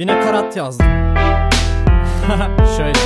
Bir nakarat yazdım. Şöyle.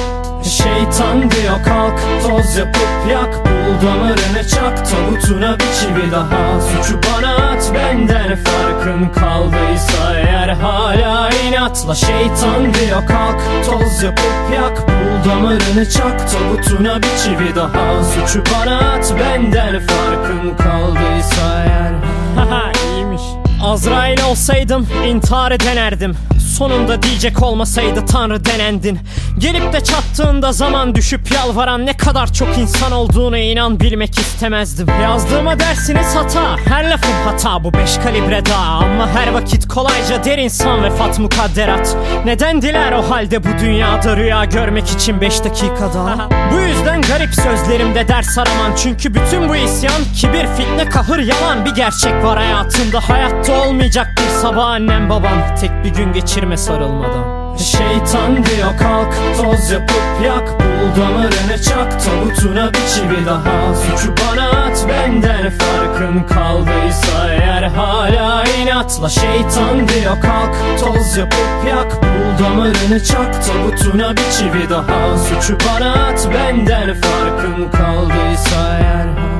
Şeytan diyor kalk toz yapıp yak Bul çak tabutuna bir çivi daha Suçu bana at benden farkın kaldıysa Eğer hala inatla şeytan diyor kalk toz yapıp yak Bul çak tabutuna bir çivi daha Suçu bana at benden farkın kaldıysa eğer Haha iyiymiş. Azrail olsaydım intihar denerdim. Sonunda diyecek olmasaydı tanrı denendin. Gelip de çattığında zaman düşüp yalvaran ne kadar çok insan olduğunu inan bilmek istemezdim. Yazdığıma dersiniz hata her lafım hata. Bu beş kalibre daha Ama her vakit kolayca der insan vefat mukadderat. Neden diler o halde bu dünyada rüya görmek için beş dakika daha Bu yüzden garip sözlerimde ders araman Çünkü bütün bu isyan kibir kahır yalan Bir gerçek var hayatımda. Hayatta olmayacak bir sabah annem babam. Tek bir gün geçirme sarılmadan. Şeytan diyor kalk toz yapıp yak. Bul damarını çak tabutuna bir çivi daha. Suçu bana at benden farkın kaldıysa Eğer hala inatla. Şeytan diyor kalk toz yapıp yak. Bul damarını çak tabutuna bir çivi daha. Suçu bana at benden farkın kaldıysa eğer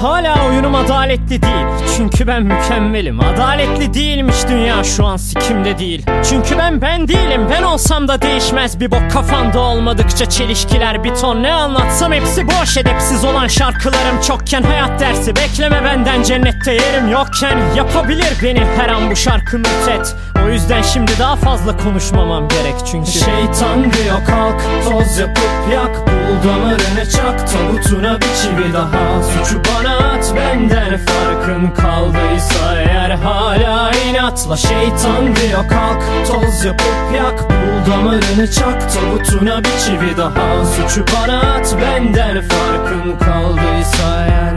Hala oyunum adaletli değil. Çünkü ben mükemmelim. Adaletli değilmiş dünya şu an sikimde değil. Çünkü ben ben değilim. Ben olsam da değişmez. Bir bok kafanda olmadıkça Çelişkiler bir ton. Ne anlatsam hepsi boş. Edepsiz olan şarkılarım çokken Hayat dersi. Bekleme benden. Cennette yerim yokken. Yapabilir beni her an bu şarkı mütet O yüzden şimdi daha fazla konuşmamam gerek çünkü. Şeytan diyor kalk toz yapıp yak. Bul damarını çak tabutuna bir çivi daha. Suçu bana at benden farkın kaldıysa Eğer hala inatla. Şeytan diyor kalk toz yapıp yak. Bul damarını çak tabutuna bir çivi daha. Suçu bana at benden farkın kaldıysa eğer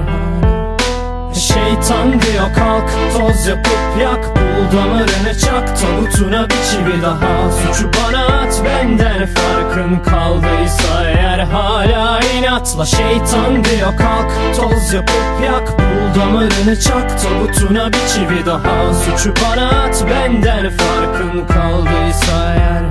Şeytan diyor kalk toz yapıp yak. Bul damarını çak tabutuna bir çivi daha. Suçu bana at benden farkın kaldıysa Eğer hala inatla. Şeytan diyor kalk toz yapıp yak. Bul damarını çak tabutuna bir çivi daha. Suçu bana at benden farkın kaldıysa eğer